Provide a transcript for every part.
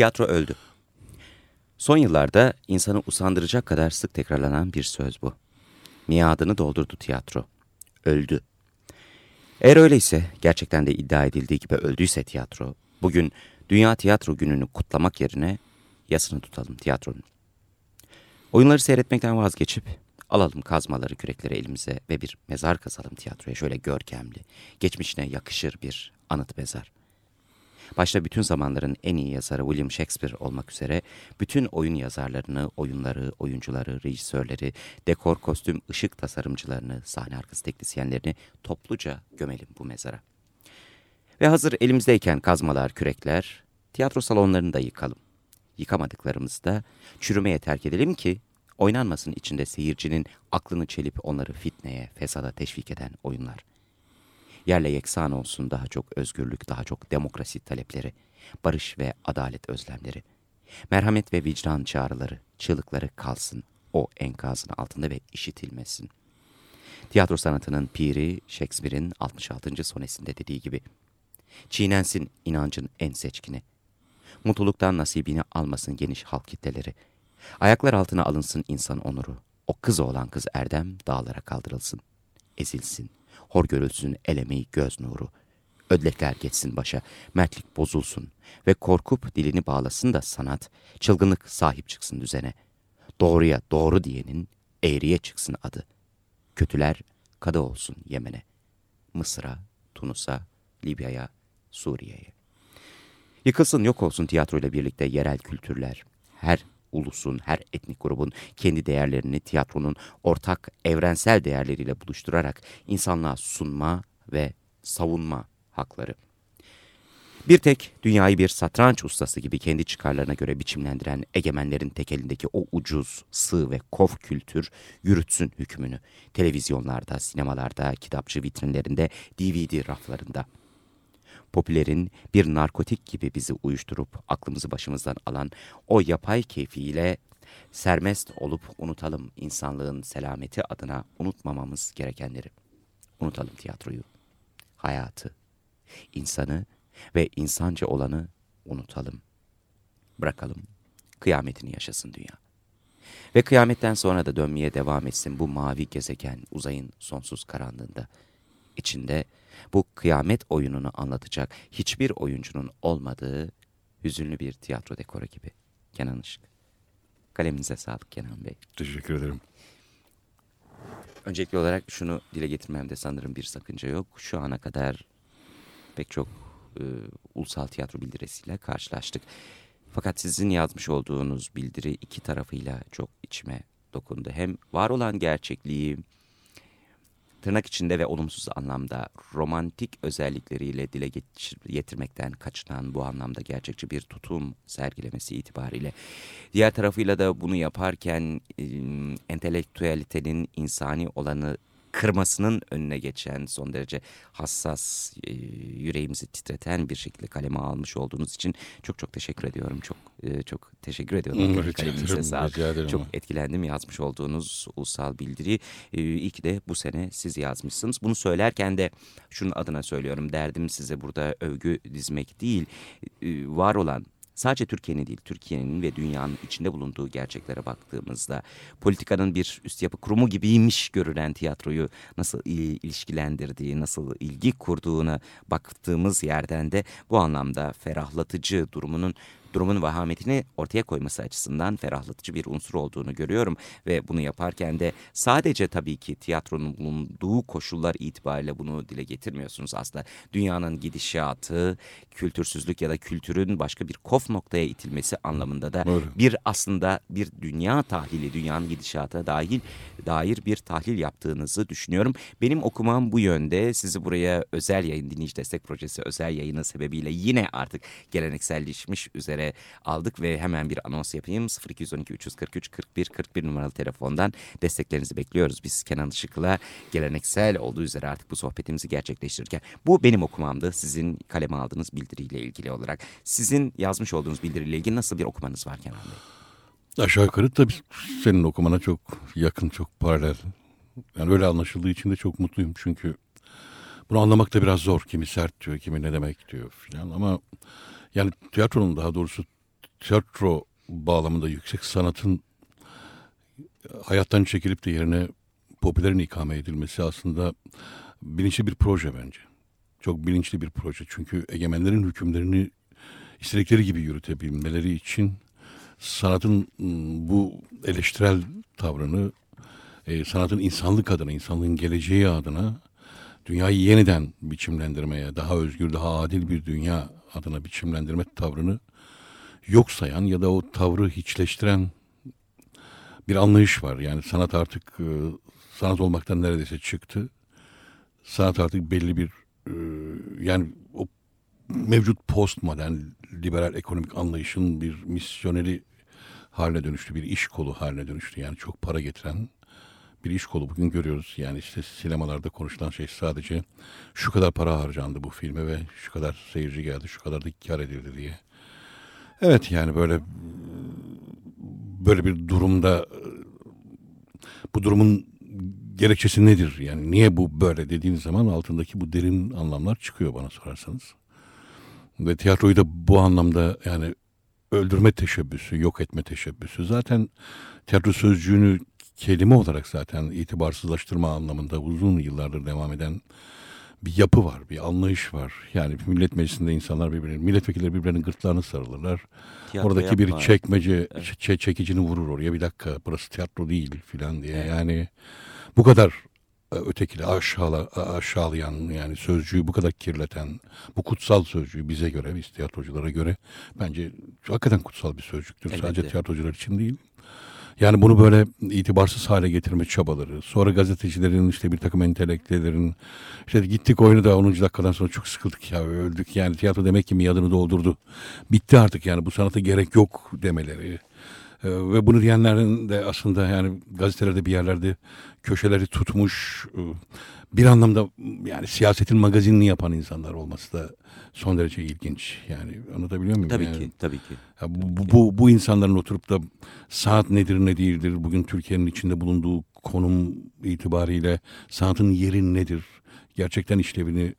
Tiyatro öldü. Son yıllarda insanı usandıracak kadar sık tekrarlanan bir söz bu. Miadını doldurdu tiyatro. Öldü. Eğer öyleyse, gerçekten de iddia edildiği gibi öldüyse tiyatro, bugün Dünya Tiyatro Günü'nü kutlamak yerine yasını tutalım tiyatronun. Oyunları seyretmekten vazgeçip alalım kazmaları, kürekleri elimize ve bir mezar kazalım tiyatroya şöyle görkemli, geçmişine yakışır bir anıt mezar. Başta bütün zamanların en iyi yazarı William Shakespeare olmak üzere bütün oyun yazarlarını, oyunları, oyuncuları, rejisörleri, dekor, kostüm, ışık tasarımcılarını, sahne arkası teknisyenlerini topluca gömelim bu mezara. Ve hazır elimizdeyken kazmalar, kürekler, tiyatro salonlarını da yıkalım. Yıkamadıklarımızda çürümeye terk edelim ki oynanmasın içinde seyircinin aklını çelip onları fitneye, fesada teşvik eden oyunlar yerle yeksan olsun daha çok özgürlük, daha çok demokrasi talepleri, barış ve adalet özlemleri, merhamet ve vicdan çağrıları, çığlıkları kalsın o enkazın altında ve işitilmesin. Tiyatro sanatının piri Shakespeare'in 66. sonesinde dediği gibi, çiğnensin inancın en seçkini, mutluluktan nasibini almasın geniş halk kitleleri, ayaklar altına alınsın insan onuru, o kız olan kız Erdem dağlara kaldırılsın, ezilsin, hor görülsün elemeyi göz nuru. Ödlekler geçsin başa, mertlik bozulsun ve korkup dilini bağlasın da sanat, çılgınlık sahip çıksın düzene. Doğruya doğru diyenin eğriye çıksın adı. Kötüler kadı olsun Yemen'e. Mısır'a, Tunus'a, Libya'ya, Suriye'ye. Yıkılsın yok olsun tiyatroyla birlikte yerel kültürler. Her ulusun, her etnik grubun kendi değerlerini tiyatronun ortak evrensel değerleriyle buluşturarak insanlığa sunma ve savunma hakları. Bir tek dünyayı bir satranç ustası gibi kendi çıkarlarına göre biçimlendiren egemenlerin tekelindeki o ucuz, sığ ve kof kültür yürütsün hükmünü. Televizyonlarda, sinemalarda, kitapçı vitrinlerinde, DVD raflarında popülerin bir narkotik gibi bizi uyuşturup aklımızı başımızdan alan o yapay keyfiyle sermest olup unutalım insanlığın selameti adına unutmamamız gerekenleri. Unutalım tiyatroyu, hayatı, insanı ve insanca olanı unutalım. Bırakalım, kıyametini yaşasın dünya. Ve kıyametten sonra da dönmeye devam etsin bu mavi gezegen uzayın sonsuz karanlığında. İçinde bu kıyamet oyununu anlatacak hiçbir oyuncunun olmadığı hüzünlü bir tiyatro dekoru gibi. Kenan Işık. Kaleminize sağlık Kenan Bey. Teşekkür ederim. Öncelikli olarak şunu dile getirmemde sanırım bir sakınca yok. Şu ana kadar pek çok e, ulusal tiyatro bildirisiyle karşılaştık. Fakat sizin yazmış olduğunuz bildiri iki tarafıyla çok içime dokundu. Hem var olan gerçekliği, tırnak içinde ve olumsuz anlamda romantik özellikleriyle dile getirmekten kaçınan bu anlamda gerçekçi bir tutum sergilemesi itibariyle. Diğer tarafıyla da bunu yaparken e, entelektüelitenin insani olanı kırmasının önüne geçen son derece hassas e, yüreğimizi titreten bir şekilde kaleme almış olduğunuz için çok çok teşekkür ediyorum. Çok e, çok teşekkür ediyorum. Hmm, Kaleminize sağlık. Çok etkilendim yazmış olduğunuz ulusal bildiri. E, iyi ki de bu sene siz yazmışsınız. Bunu söylerken de şunun adına söylüyorum. Derdim size burada övgü dizmek değil. E, var olan sadece Türkiye'nin değil, Türkiye'nin ve dünyanın içinde bulunduğu gerçeklere baktığımızda politikanın bir üst yapı kurumu gibiymiş görülen tiyatroyu nasıl ilişkilendirdiği, nasıl ilgi kurduğuna baktığımız yerden de bu anlamda ferahlatıcı durumunun durumun vahametini ortaya koyması açısından ferahlatıcı bir unsur olduğunu görüyorum. Ve bunu yaparken de sadece tabii ki tiyatronun bulunduğu koşullar itibariyle bunu dile getirmiyorsunuz. Aslında dünyanın gidişatı, kültürsüzlük ya da kültürün başka bir kof noktaya itilmesi anlamında da Doğru. bir aslında bir dünya tahlili, dünyanın gidişatına dahil dair bir tahlil yaptığınızı düşünüyorum. Benim okumam bu yönde. Sizi buraya özel yayın dinleyici destek projesi özel yayını sebebiyle yine artık gelenekselleşmiş üzere üzere aldık ve hemen bir anons yapayım. 0212 343 41 41 numaralı telefondan desteklerinizi bekliyoruz. Biz Kenan Işık'la geleneksel olduğu üzere artık bu sohbetimizi gerçekleştirirken bu benim okumamdı. Sizin kaleme aldığınız bildiriyle ilgili olarak. Sizin yazmış olduğunuz bildiriyle ilgili nasıl bir okumanız var Kenan Bey? Aşağı yukarı tabii senin okumana çok yakın, çok paralel. Yani öyle anlaşıldığı için de çok mutluyum çünkü bunu anlamak da biraz zor. Kimi sert diyor, kimi ne demek diyor filan ama yani tiyatronun daha doğrusu tiyatro bağlamında yüksek sanatın hayattan çekilip de yerine popülerin ikame edilmesi aslında bilinçli bir proje bence. Çok bilinçli bir proje. Çünkü egemenlerin hükümlerini istedikleri gibi yürütebilmeleri için sanatın ıı, bu eleştirel tavrını e, sanatın insanlık adına, insanlığın geleceği adına dünyayı yeniden biçimlendirmeye, daha özgür, daha adil bir dünya adına biçimlendirme tavrını yok sayan ya da o tavrı hiçleştiren bir anlayış var. Yani sanat artık e, sanat olmaktan neredeyse çıktı. Sanat artık belli bir e, yani o mevcut postmodern liberal ekonomik anlayışın bir misyoneri haline dönüştü. Bir iş kolu haline dönüştü. Yani çok para getiren bir iş kolu bugün görüyoruz. Yani işte sinemalarda konuşulan şey sadece şu kadar para harcandı bu filme ve şu kadar seyirci geldi, şu kadar da kar edildi diye. Evet yani böyle böyle bir durumda bu durumun gerekçesi nedir? Yani niye bu böyle dediğiniz zaman altındaki bu derin anlamlar çıkıyor bana sorarsanız. Ve tiyatroyu da bu anlamda yani öldürme teşebbüsü, yok etme teşebbüsü. Zaten tiyatro sözcüğünü kelime olarak zaten itibarsızlaştırma anlamında uzun yıllardır devam eden bir yapı var, bir anlayış var. Yani millet meclisinde insanlar birbirinin, milletvekilleri birbirlerinin gırtlağını sarılırlar. Tiyatro Oradaki yapma. bir çekmece, evet. çekicini vurur oraya. Bir dakika burası tiyatro değil filan diye. Evet. Yani bu kadar e, ötekili aşağıla, aşağılayan yani sözcüğü bu kadar kirleten bu kutsal sözcüğü bize göre biz tiyatroculara göre bence hakikaten kutsal bir sözcüktür. Elbette. Sadece tiyatrocular için değil. Yani bunu böyle itibarsız hale getirme çabaları. Sonra gazetecilerin işte bir takım entelektüellerin işte gittik oyunu da 10. dakikadan sonra çok sıkıldık ya öldük. Yani tiyatro demek ki miadını doldurdu. Bitti artık yani bu sanata gerek yok demeleri. Ee, ve bunu diyenlerin de aslında yani gazetelerde bir yerlerde köşeleri tutmuş e, bir anlamda yani siyasetin magazinini yapan insanlar olması da son derece ilginç. Yani anlatabiliyor muyum? Tabii yani, ki, tabii ki. Ya bu, bu, bu insanların oturup da sanat nedir ne değildir, bugün Türkiye'nin içinde bulunduğu konum itibariyle sanatın yeri nedir, gerçekten işlevini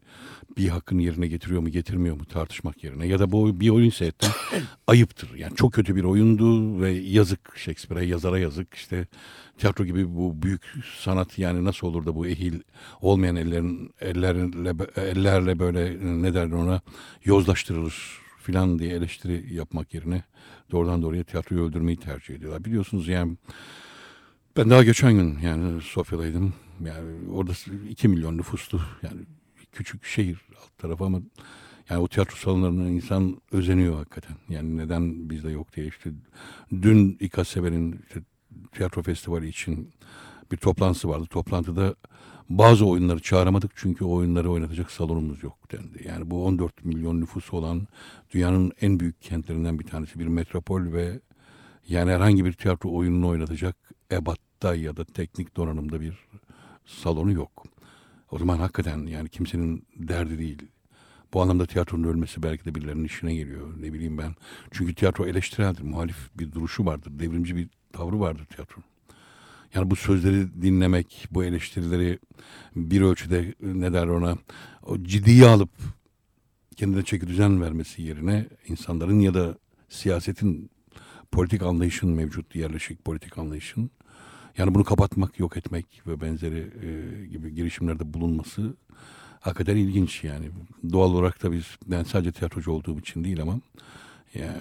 bir hakkın yerine getiriyor mu getirmiyor mu tartışmak yerine ya da bu bir oyun seyretten ayıptır. Yani çok kötü bir oyundu ve yazık Shakespeare'e yazara yazık işte tiyatro gibi bu büyük sanat yani nasıl olur da bu ehil olmayan ellerin ellerle ellerle böyle ne derler ona yozlaştırılır filan diye eleştiri yapmak yerine doğrudan doğruya tiyatroyu öldürmeyi tercih ediyorlar. Biliyorsunuz yani ben daha geçen gün yani Sofya'daydım. Yani orada 2 milyon nüfuslu yani küçük şehir alt tarafı ama yani o tiyatro salonlarına insan özeniyor hakikaten. Yani neden bizde yok diye işte dün İKA Sever'in işte tiyatro festivali için bir toplantısı vardı. Toplantıda bazı oyunları çağıramadık çünkü oyunları oynatacak salonumuz yok dendi. Yani bu 14 milyon nüfusu olan dünyanın en büyük kentlerinden bir tanesi bir metropol ve yani herhangi bir tiyatro oyununu oynatacak ebatta ya da teknik donanımda bir salonu yok. O zaman hakikaten yani kimsenin derdi değil. Bu anlamda tiyatronun ölmesi belki de birilerinin işine geliyor. Ne bileyim ben. Çünkü tiyatro eleştireldir. Muhalif bir duruşu vardır. Devrimci bir tavrı vardır tiyatronun. Yani bu sözleri dinlemek, bu eleştirileri bir ölçüde ne der ona o ciddiye alıp kendine çeki düzen vermesi yerine insanların ya da siyasetin politik anlayışın mevcut yerleşik politik anlayışın yani bunu kapatmak, yok etmek ve benzeri e, gibi girişimlerde bulunması hakikaten ilginç yani. Doğal olarak da biz ben sadece tiyatrocu olduğum için değil ama yani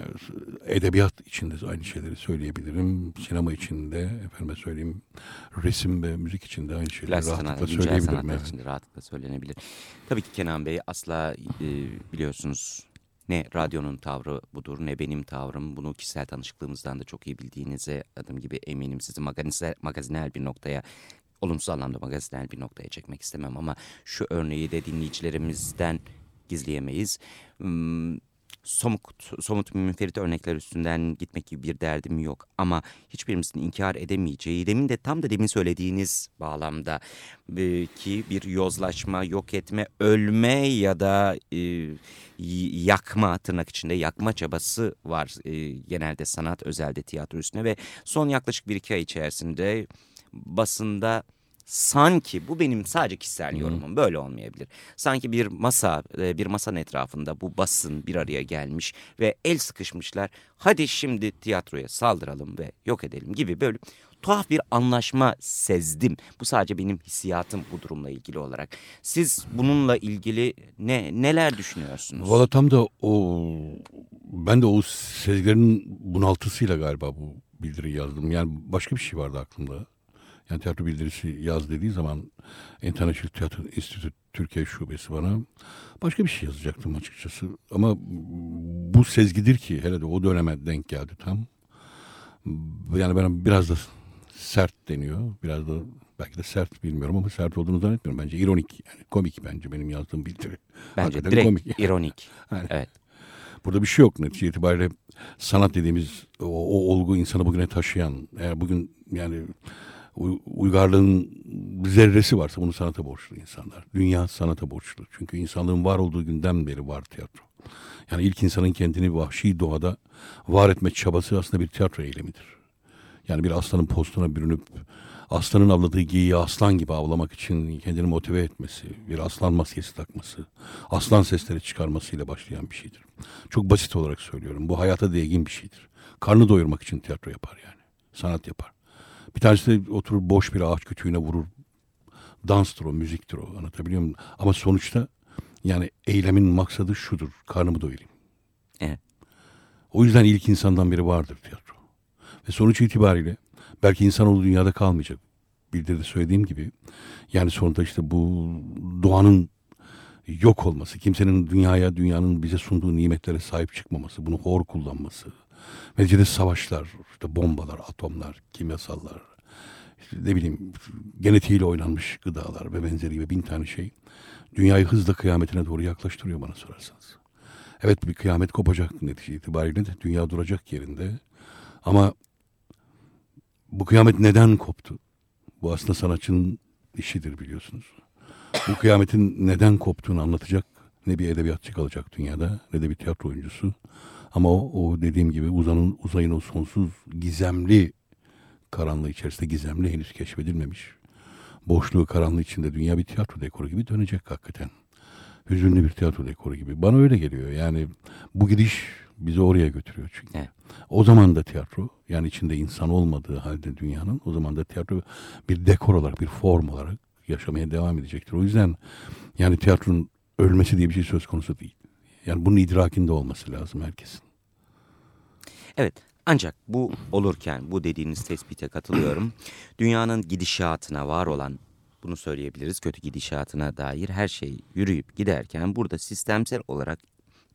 edebiyat içinde aynı şeyleri söyleyebilirim. Sinema içinde, efendime söyleyeyim, resim ve müzik içinde aynı şeyleri Plastik rahatlıkla sanat, söyleyebilirim. sanatlar evet. içinde rahatlıkla söylenebilir. Tabii ki Kenan Bey asla e, biliyorsunuz ne radyonun tavrı budur ne benim tavrım. Bunu kişisel tanışıklığımızdan da çok iyi bildiğinize adım gibi eminim sizi magazinel, magazinel bir noktaya olumsuz anlamda magazinel bir noktaya çekmek istemem ama şu örneği de dinleyicilerimizden gizleyemeyiz. Somut, somut münferit örnekler üstünden gitmek gibi bir derdim yok. Ama hiçbirimizin inkar edemeyeceği, demin de tam da demin söylediğiniz bağlamda e, ki bir yozlaşma, yok etme, ölme ya da e, yakma tırnak içinde yakma çabası var e, genelde sanat özelde tiyatro üstüne ve son yaklaşık bir iki ay içerisinde basında sanki bu benim sadece kişisel yorumum böyle olmayabilir. Sanki bir masa e, bir masanın etrafında bu basın bir araya gelmiş ve el sıkışmışlar. Hadi şimdi tiyatroya saldıralım ve yok edelim gibi böyle tuhaf bir anlaşma sezdim. Bu sadece benim hissiyatım bu durumla ilgili olarak. Siz bununla ilgili ne neler düşünüyorsunuz? Valla tam da o ben de o sezgilerin bunaltısıyla galiba bu bildiri yazdım. Yani başka bir şey vardı aklımda. Yani tiyatro bildirisi yaz dediği zaman International Tiyatro Institute Türkiye Şubesi bana başka bir şey yazacaktım açıkçası. Ama bu sezgidir ki hele de o döneme denk geldi tam. Yani ben biraz da sert deniyor. Biraz da belki de sert bilmiyorum ama sert olduğunu zannetmiyorum. Bence ironik yani komik bence benim yazdığım bildiri. Bence Hakikaten direkt komik. ironik. yani. Evet. Burada bir şey yok netice itibariyle sanat dediğimiz o, o olgu insanı bugüne taşıyan eğer bugün yani uygarlığın zerresi varsa bunu sanata borçlu insanlar. Dünya sanata borçlu. Çünkü insanlığın var olduğu günden beri var tiyatro. Yani ilk insanın kendini vahşi doğada var etme çabası aslında bir tiyatro eylemidir. Yani bir aslanın postuna bürünüp aslanın avladığı geyiği aslan gibi avlamak için kendini motive etmesi, bir aslan maskesi takması, aslan sesleri çıkarmasıyla başlayan bir şeydir. Çok basit olarak söylüyorum. Bu hayata değgin bir şeydir. Karnı doyurmak için tiyatro yapar yani. Sanat yapar. Bir tanesi de oturur boş bir ağaç kütüğüne vurur. Danstır o, müziktir o. Anlatabiliyor muyum? Ama sonuçta yani eylemin maksadı şudur. Karnımı doyurayım. Evet. O yüzden ilk insandan biri vardır tiyatro. Ve sonuç itibariyle belki insanoğlu dünyada kalmayacak. Bildirde söylediğim gibi. Yani sonunda işte bu doğanın yok olması, kimsenin dünyaya, dünyanın bize sunduğu nimetlere sahip çıkmaması, bunu hor kullanması, Neticede savaşlar, işte bombalar, atomlar, kimyasallar, işte ne bileyim genetiğiyle oynanmış gıdalar ve benzeri gibi bin tane şey dünyayı hızla kıyametine doğru yaklaştırıyor bana sorarsanız. Evet bir kıyamet kopacak netice itibariyle de dünya duracak yerinde. Ama bu kıyamet neden koptu? Bu aslında sanatçının işidir biliyorsunuz. Bu kıyametin neden koptuğunu anlatacak ne bir edebiyatçı kalacak dünyada ne de bir tiyatro oyuncusu. Ama o, o dediğim gibi uzanın, uzayın o sonsuz gizemli karanlığı içerisinde gizemli henüz keşfedilmemiş. Boşluğu karanlığı içinde dünya bir tiyatro dekoru gibi dönecek hakikaten. Hüzünlü bir tiyatro dekoru gibi. Bana öyle geliyor. Yani bu gidiş bizi oraya götürüyor çünkü. Evet. O zaman da tiyatro yani içinde insan olmadığı halde dünyanın o zaman da tiyatro bir dekor olarak bir form olarak yaşamaya devam edecektir. O yüzden yani tiyatronun ölmesi diye bir şey söz konusu değil. Yani bunun idrakinde olması lazım herkesin. Evet ancak bu olurken bu dediğiniz tespite katılıyorum. Dünyanın gidişatına var olan bunu söyleyebiliriz kötü gidişatına dair her şey yürüyüp giderken burada sistemsel olarak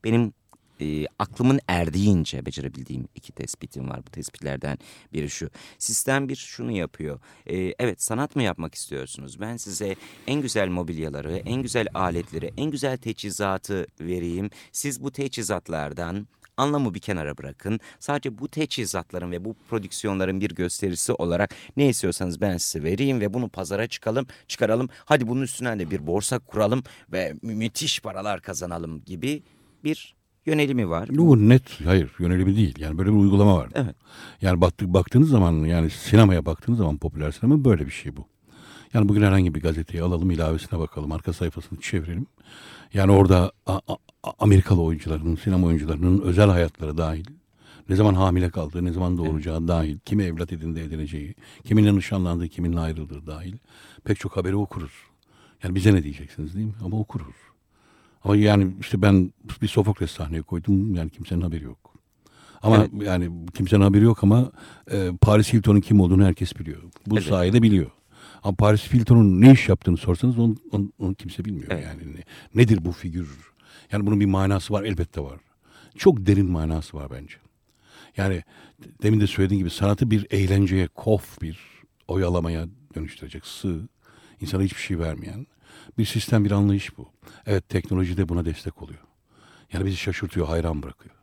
benim e, aklımın erdiğince becerebildiğim iki tespitim var. Bu tespitlerden biri şu. Sistem bir şunu yapıyor. E, evet sanat mı yapmak istiyorsunuz? Ben size en güzel mobilyaları, en güzel aletleri, en güzel teçhizatı vereyim. Siz bu teçhizatlardan anlamı bir kenara bırakın. Sadece bu teçhizatların ve bu prodüksiyonların bir gösterisi olarak ne istiyorsanız ben size vereyim ve bunu pazara çıkalım, çıkaralım. Hadi bunun üstüne de bir borsa kuralım ve müthiş paralar kazanalım gibi bir yönelimi var. Bu net hayır yönelimi değil. Yani böyle bir uygulama var. Evet. Yani baktık baktığınız zaman yani sinemaya baktığınız zaman popüler sinema böyle bir şey bu. Yani bugün herhangi bir gazeteyi alalım ilavesine bakalım arka sayfasını çevirelim. Yani orada Amerikalı oyuncuların, sinema oyuncularının özel hayatları dahil, ne zaman hamile kaldığı, ne zaman doğuracağı evet. dahil, kimi evlat edindi edineceği, kiminle nişanlandığı, kiminle ayrıldığı dahil pek çok haberi okuruz. Yani bize ne diyeceksiniz değil mi? Ama okuruz. Ama yani işte ben bir Sofokles sahneye koydum yani kimsenin haberi yok. Ama evet. yani kimsenin haberi yok ama e, Paris Hilton'un kim olduğunu herkes biliyor. Bu evet. sayede biliyor. Ama Paris Hilton'un ne iş yaptığını sorsanız onu, onu, onu kimse bilmiyor. Evet. Yani ne, nedir bu figür? Yani bunun bir manası var elbette var. Çok derin manası var bence. Yani demin de söylediğim gibi sanatı bir eğlenceye, kof bir oyalamaya dönüştürecek sığ, insana hiçbir şey vermeyen bir sistem, bir anlayış bu. Evet teknoloji de buna destek oluyor. Yani bizi şaşırtıyor, hayran bırakıyor.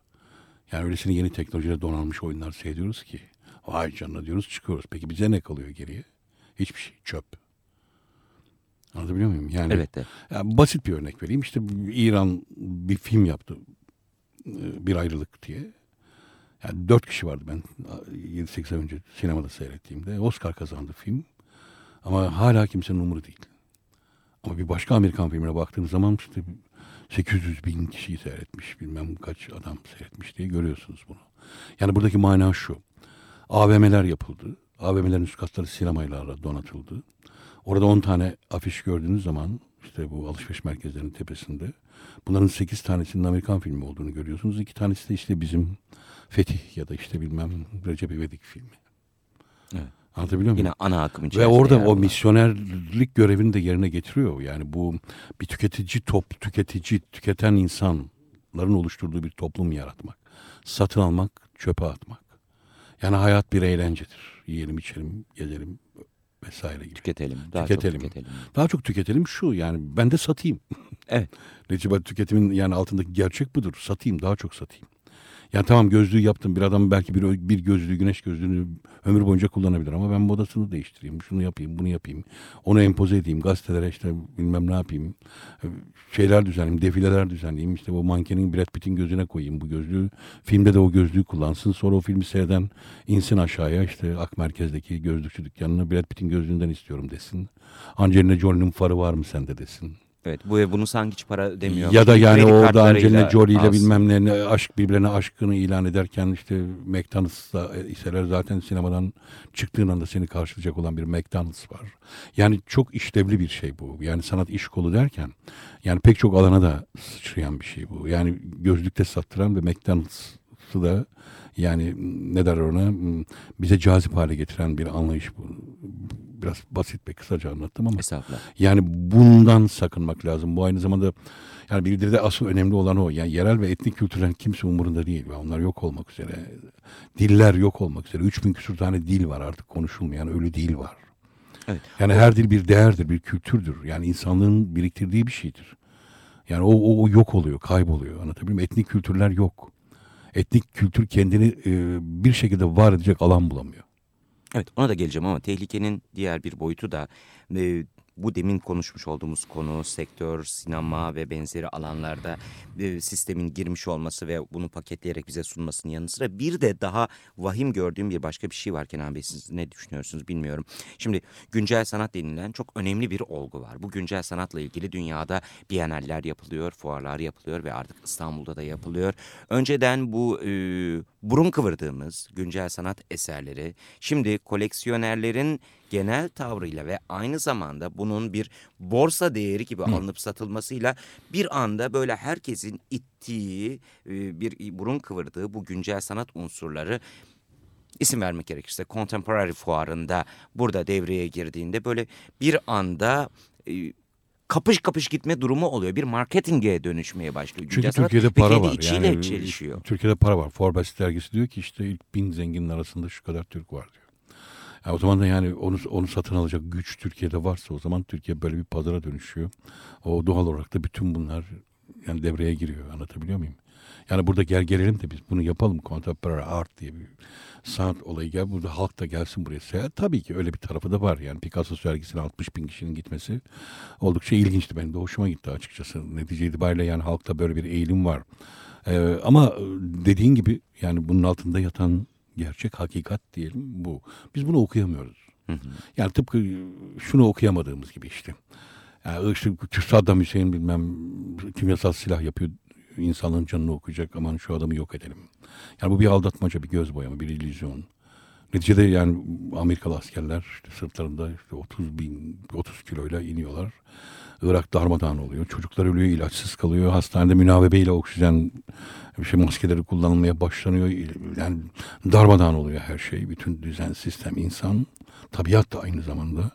Yani öylesine yeni teknolojiyle donanmış oyunlar seyrediyoruz ki. Vay canına diyoruz çıkıyoruz. Peki bize ne kalıyor geriye? Hiçbir şey. Çöp. Anlatabiliyor muyum? Yani, evet. evet. Yani basit bir örnek vereyim. İşte İran bir film yaptı. E, bir ayrılık diye. Yani dört kişi vardı ben 7-8 ay önce sinemada seyrettiğimde. Oscar kazandı film. Ama hala kimsenin umuru değil. Ama bir başka Amerikan filmine baktığım zaman işte 800 bin kişiyi seyretmiş bilmem kaç adam seyretmiş diye görüyorsunuz bunu. Yani buradaki mana şu. AVM'ler yapıldı. AVM'lerin üst katları sinemayla donatıldı. Orada 10 tane afiş gördüğünüz zaman işte bu alışveriş merkezlerinin tepesinde bunların 8 tanesinin Amerikan filmi olduğunu görüyorsunuz. 2 tanesi de işte bizim Fetih ya da işte bilmem Recep İvedik filmi. Evet. Anlatabiliyor muyum? Yine ana akım Ve içerisinde. orada yer o misyonerlik görevini de yerine getiriyor. Yani bu bir tüketici top, tüketici, tüketen insanların oluşturduğu bir toplum yaratmak. Satın almak, çöpe atmak. Yani hayat bir eğlencedir. Yiyelim, içelim, gezelim vesaire gibi. Tüketelim. Daha Tüketelim. çok tüketelim. Daha çok tüketelim şu yani ben de satayım. Evet. Netice tüketimin yani altındaki gerçek budur. Satayım, daha çok satayım. Yani tamam gözlüğü yaptım. Bir adam belki bir, bir gözlüğü, güneş gözlüğünü ömür boyunca kullanabilir. Ama ben modasını değiştireyim. Şunu yapayım, bunu yapayım. Onu empoze edeyim. Gazetelere işte bilmem ne yapayım. Şeyler düzenleyeyim, defileler düzenleyeyim. İşte bu mankenin Brad Pitt'in gözüne koyayım bu gözlüğü. Filmde de o gözlüğü kullansın. Sonra o filmi seyreden insin aşağıya işte Ak Merkez'deki gözlükçü dükkanına Brad Pitt'in gözlüğünden istiyorum desin. Angelina Jolie'nin farı var mı sende desin. Evet. Bu bunu sanki hiç para demiyor. Ya da yani Kredi orada Angelina Jolie ile bilmem ne, aşk birbirine aşkını ilan ederken işte McDonald's'la iseler zaten sinemadan çıktığın anda seni karşılayacak olan bir McDonald's var. Yani çok işlevli bir şey bu. Yani sanat iş kolu derken yani pek çok alana da sıçrayan bir şey bu. Yani gözlükte sattıran ve McDonald's'ı da yani ne der ona bize cazip hale getiren bir anlayış bu. Biraz basit ve kısaca anlattım ama. Estağfurullah. Yani bundan sakınmak lazım. Bu aynı zamanda yani bildiride asıl önemli olan o. Yani yerel ve etnik kültürlerin kimse umurunda değil. Ve onlar yok olmak üzere. Diller yok olmak üzere. 3000 küsur tane dil var artık konuşulmayan ölü dil var. Evet. Yani her dil bir değerdir, bir kültürdür. Yani insanlığın biriktirdiği bir şeydir. Yani o, o, o yok oluyor, kayboluyor. Anlatabiliyor muyum? Etnik kültürler yok. Etnik kültür kendini e, bir şekilde var edecek alan bulamıyor. Evet ona da geleceğim ama tehlikenin diğer bir boyutu da bu demin konuşmuş olduğumuz konu sektör, sinema ve benzeri alanlarda e, sistemin girmiş olması ve bunu paketleyerek bize sunmasının yanı sıra bir de daha vahim gördüğüm bir başka bir şey var Kenan Bey siz ne düşünüyorsunuz bilmiyorum. Şimdi güncel sanat denilen çok önemli bir olgu var. Bu güncel sanatla ilgili dünyada biyeneller yapılıyor, fuarlar yapılıyor ve artık İstanbul'da da yapılıyor. Önceden bu e, burun kıvırdığımız güncel sanat eserleri şimdi koleksiyonerlerin genel tavrıyla ve aynı zamanda bunun bir borsa değeri gibi alınıp satılmasıyla bir anda böyle herkesin ittiği e, bir burun kıvırdığı bu güncel sanat unsurları isim vermek gerekirse Contemporary fuarında burada devreye girdiğinde böyle bir anda e, kapış kapış gitme durumu oluyor. Bir marketinge dönüşmeye başlıyor. Çünkü sanat Türkiye'de ve para var. Yani çelişiyor. Türkiye'de para var. Forbes dergisi diyor ki işte ilk bin zenginin arasında şu kadar Türk var diyor. Yani o zaman da yani onu onu satın alacak güç Türkiye'de varsa o zaman Türkiye böyle bir pazara dönüşüyor. O doğal olarak da bütün bunlar yani devreye giriyor. Anlatabiliyor muyum? Yani burada gel gelelim de biz bunu yapalım. Contemporary art diye bir sanat olayı gel. Burada halk da gelsin buraya. Seyahat. Tabii ki öyle bir tarafı da var. Yani Picasso sergisine 60 bin kişinin gitmesi oldukça ilginçti. Benim de hoşuma gitti açıkçası. Netice itibariyle yani halkta böyle bir eğilim var. Ee, ama dediğin gibi yani bunun altında yatan gerçek hakikat diyelim bu. Biz bunu okuyamıyoruz. Yani tıpkı şunu okuyamadığımız gibi işte. Yani işte Saddam Hüseyin bilmem kimyasal silah yapıyor. insanlığın canını okuyacak. Aman şu adamı yok edelim. Yani bu bir aldatmaca, bir göz boyama, bir illüzyon. Neticede yani Amerikalı askerler işte sırtlarında işte 30 bin, 30 kiloyla iniyorlar. Irak darmadağın oluyor. Çocuklar ölüyor, ilaçsız kalıyor. Hastanede münavebeyle oksijen bir şey maskeleri kullanılmaya başlanıyor. Yani darmadağın oluyor her şey. Bütün düzen, sistem, insan. Tabiat da aynı zamanda.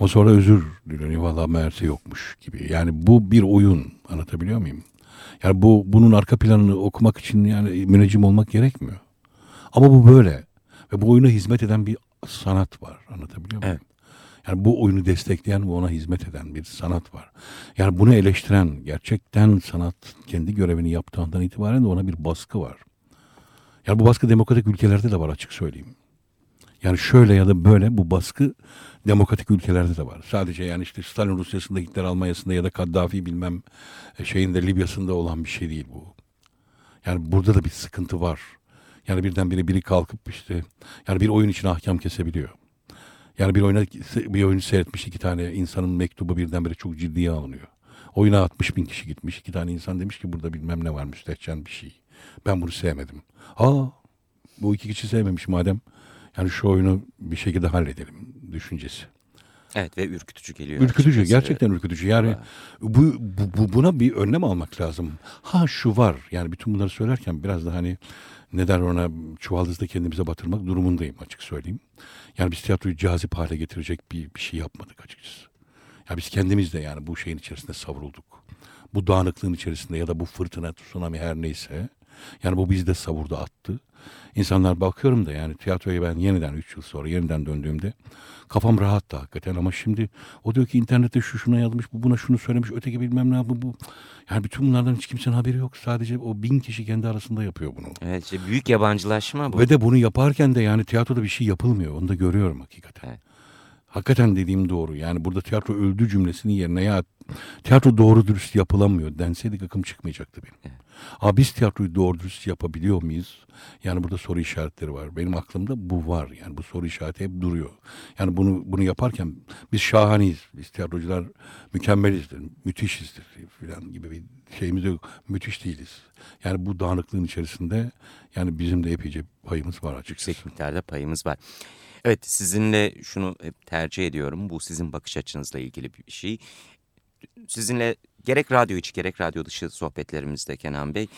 Ama sonra özür diliyor. Valla meğerse yokmuş gibi. Yani bu bir oyun. Anlatabiliyor muyum? Yani bu bunun arka planını okumak için yani müneccim olmak gerekmiyor. Ama bu böyle. Ve bu oyuna hizmet eden bir sanat var. Anlatabiliyor muyum? Evet. Yani bu oyunu destekleyen ve ona hizmet eden bir sanat var. Yani bunu eleştiren, gerçekten sanat kendi görevini yaptığından itibaren de ona bir baskı var. Yani bu baskı demokratik ülkelerde de var açık söyleyeyim. Yani şöyle ya da böyle bu baskı demokratik ülkelerde de var. Sadece yani işte Stalin Rusyası'nda, Hitler Almanya'sında ya da Kaddafi bilmem e, şeyinde Libya'sında olan bir şey değil bu. Yani burada da bir sıkıntı var. Yani birdenbire biri kalkıp işte yani bir oyun için ahkam kesebiliyor. Yani bir oyuna bir oyunu seyretmiş iki tane insanın mektubu birdenbire çok ciddiye alınıyor. Oyuna 60 bin kişi gitmiş. iki tane insan demiş ki burada bilmem ne var müstehcen bir şey. Ben bunu sevmedim. Aa bu iki kişi sevmemiş madem. Yani şu oyunu bir şekilde halledelim düşüncesi. Evet ve ürkütücü geliyor. Ürkütücü açıkçası. gerçekten ürkütücü. Yani bu, bu, buna bir önlem almak lazım. Ha şu var yani bütün bunları söylerken biraz da hani ne der ona çuvaldızda kendimize batırmak durumundayım açık söyleyeyim. Yani biz tiyatroyu cazip hale getirecek bir, bir şey yapmadık açıkçası. Ya biz kendimiz de yani bu şeyin içerisinde savrulduk. Bu dağınıklığın içerisinde ya da bu fırtına, tsunami her neyse. Yani bu bizi de savurdu attı. İnsanlar bakıyorum da yani tiyatroya ben yeniden 3 yıl sonra yeniden döndüğümde kafam rahattı hakikaten ama şimdi o diyor ki internette şu şuna yazmış, bu buna şunu söylemiş, öteki bilmem ne bu bu. Yani bütün bunlardan hiç kimsenin haberi yok. Sadece o bin kişi kendi arasında yapıyor bunu. Evet işte büyük yabancılaşma bu. Ve de bunu yaparken de yani tiyatroda bir şey yapılmıyor. Onu da görüyorum hakikaten. Evet. Hakikaten dediğim doğru. Yani burada tiyatro öldü cümlesinin yerine ya tiyatro doğru dürüst yapılamıyor denseydik akım çıkmayacaktı benim. Evet. Ama biz tiyatroyu doğru dürüst yapabiliyor muyuz? Yani burada soru işaretleri var. Benim aklımda bu var. Yani bu soru işareti hep duruyor. Yani bunu bunu yaparken biz şahaneyiz. Biz tiyatrocular mükemmelizdir, müthişizdir falan gibi bir şeyimiz yok. Müthiş değiliz. Yani bu dağınıklığın içerisinde yani bizim de epeyce payımız var açıkçası. Yüksek miktarda payımız var. Evet sizinle şunu hep tercih ediyorum. Bu sizin bakış açınızla ilgili bir şey. Sizinle gerek radyo içi gerek radyo dışı sohbetlerimizde Kenan Bey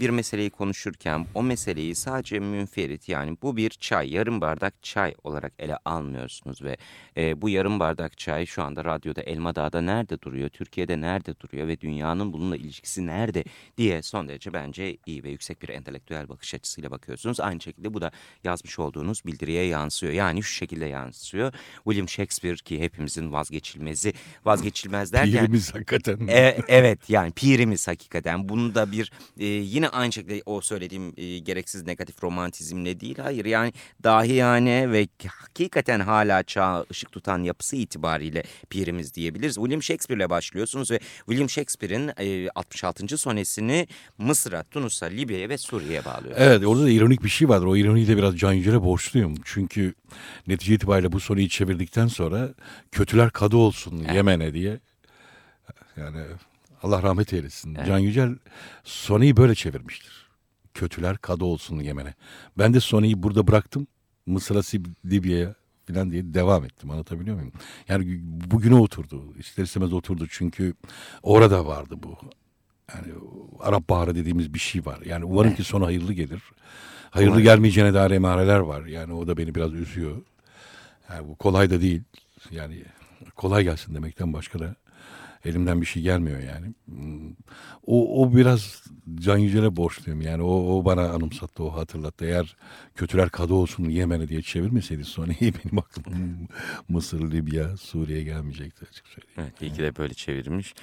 bir meseleyi konuşurken o meseleyi sadece münferit yani bu bir çay yarım bardak çay olarak ele almıyorsunuz ve e, bu yarım bardak çay şu anda radyoda Elma Dağ'da nerede duruyor, Türkiye'de nerede duruyor ve dünyanın bununla ilişkisi nerede diye son derece bence iyi ve yüksek bir entelektüel bakış açısıyla bakıyorsunuz. Aynı şekilde bu da yazmış olduğunuz bildiriye yansıyor. Yani şu şekilde yansıyor. William Shakespeare ki hepimizin vazgeçilmezi, vazgeçilmez derken... Pirimiz hakikaten. E, evet yani pirimiz hakikaten. Bunu da bir e, yine aynı şekilde o söylediğim e, gereksiz negatif romantizmle değil. Hayır yani dahiyane ve hakikaten hala çağa ışık tutan yapısı itibariyle pirimiz diyebiliriz. William Shakespeare ile başlıyorsunuz ve William Shakespeare'in e, 66. sonesini Mısır'a, Tunus'a, Libya'ya ve Suriye'ye bağlıyor. Evet orada da ironik bir şey vardır. O ironiyi de biraz Can Yücel'e borçluyum. Çünkü netice itibariyle bu soruyu çevirdikten sonra kötüler kadı olsun evet. Yemen'e diye. Yani Allah rahmet eylesin. Evet. Can Yücel Sony'yi böyle çevirmiştir. Kötüler kadı olsun Yemen'e. Ben de Sony'yi burada bıraktım. Mısır'a, Libya'ya falan diye devam ettim. Anlatabiliyor muyum? Yani bugüne oturdu. İster istemez oturdu. Çünkü orada vardı bu. Yani Arap Baharı dediğimiz bir şey var. Yani umarım ki sonu hayırlı gelir. Hayırlı umarım. gelmeyeceğine dair emareler var. Yani o da beni biraz üzüyor. Yani bu kolay da değil. Yani kolay gelsin demekten başka da elimden bir şey gelmiyor yani. O, o biraz Can Yücel'e borçluyum yani o, o bana anımsattı o hatırlattı. Eğer kötüler kadı olsun Yemen'e diye çevirmeseydi sonra benim aklıma Mısır, Libya, Suriye gelmeyecekti açık söyleyeyim. Evet iyi ki de böyle çevirmiş.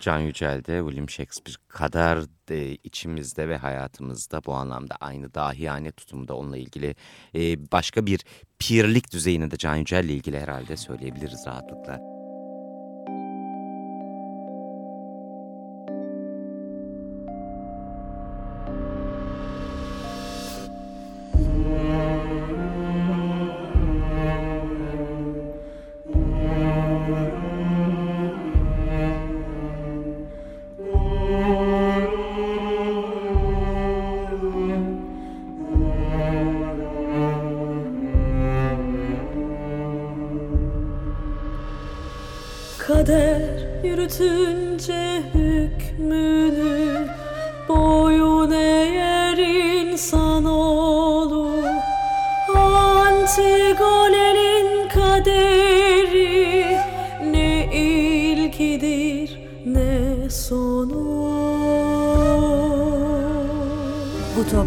Can Yücel de William Shakespeare kadar de içimizde ve hayatımızda bu anlamda aynı dahiyane tutumda onunla ilgili e, başka bir pirlik düzeyinde de Can Yücel ile ilgili herhalde söyleyebiliriz rahatlıkla.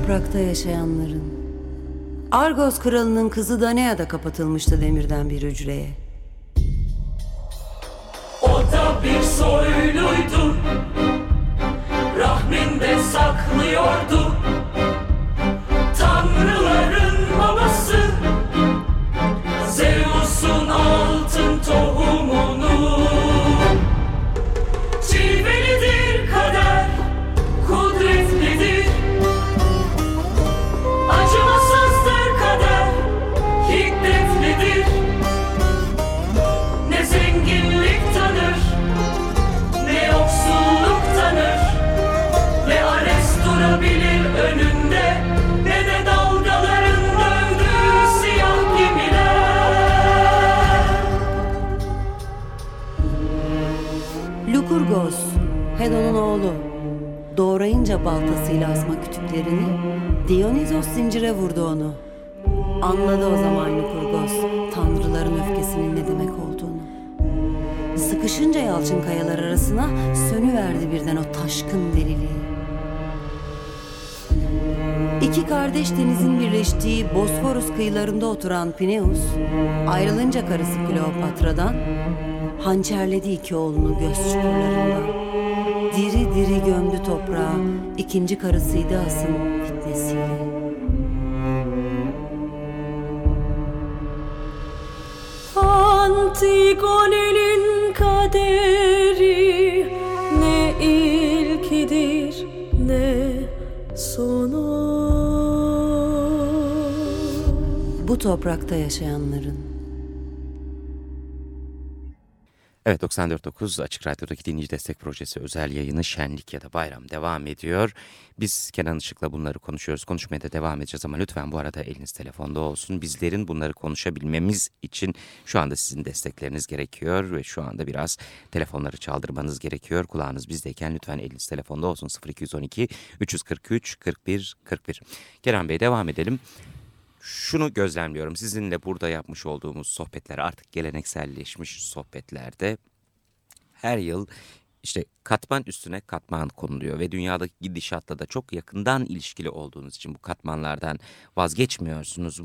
Toprakta yaşayanların. Argos kralının kızı Danea'da kapatılmıştı demirden bir hücreye. Bir soyluydu Rahminde saklıyordu. Tanrıların babası Zeus'un altın tohumunu Hidra baltasıyla asma kütüklerini, Dionizos zincire vurdu onu. Anladı o zaman Lukurgos, tanrıların öfkesinin ne demek olduğunu. Sıkışınca yalçın kayalar arasına sönüverdi birden o taşkın deliliği. İki kardeş denizin birleştiği Bosforus kıyılarında oturan Pineus, ayrılınca karısı Kleopatra'dan, hançerledi iki oğlunu göz çukurlarından. Diri diri gömdü toprağa, ikinci karısıydı asın fitnesiyle. Antigone'nin kaderi ne ilkidir ne sonu. Bu toprakta yaşayanların Evet 94.9 Açık Radyo'daki dinleyici destek projesi özel yayını Şenlik ya da Bayram devam ediyor. Biz Kenan Işık'la bunları konuşuyoruz. Konuşmaya da devam edeceğiz ama lütfen bu arada eliniz telefonda olsun. Bizlerin bunları konuşabilmemiz için şu anda sizin destekleriniz gerekiyor ve şu anda biraz telefonları çaldırmanız gerekiyor. Kulağınız bizdeyken lütfen eliniz telefonda olsun 0212 343 41 41. Kerem Bey devam edelim şunu gözlemliyorum. Sizinle burada yapmış olduğumuz sohbetler artık gelenekselleşmiş sohbetlerde her yıl işte katman üstüne katman konuluyor ve dünyadaki gidişatla da çok yakından ilişkili olduğunuz için bu katmanlardan vazgeçmiyorsunuz.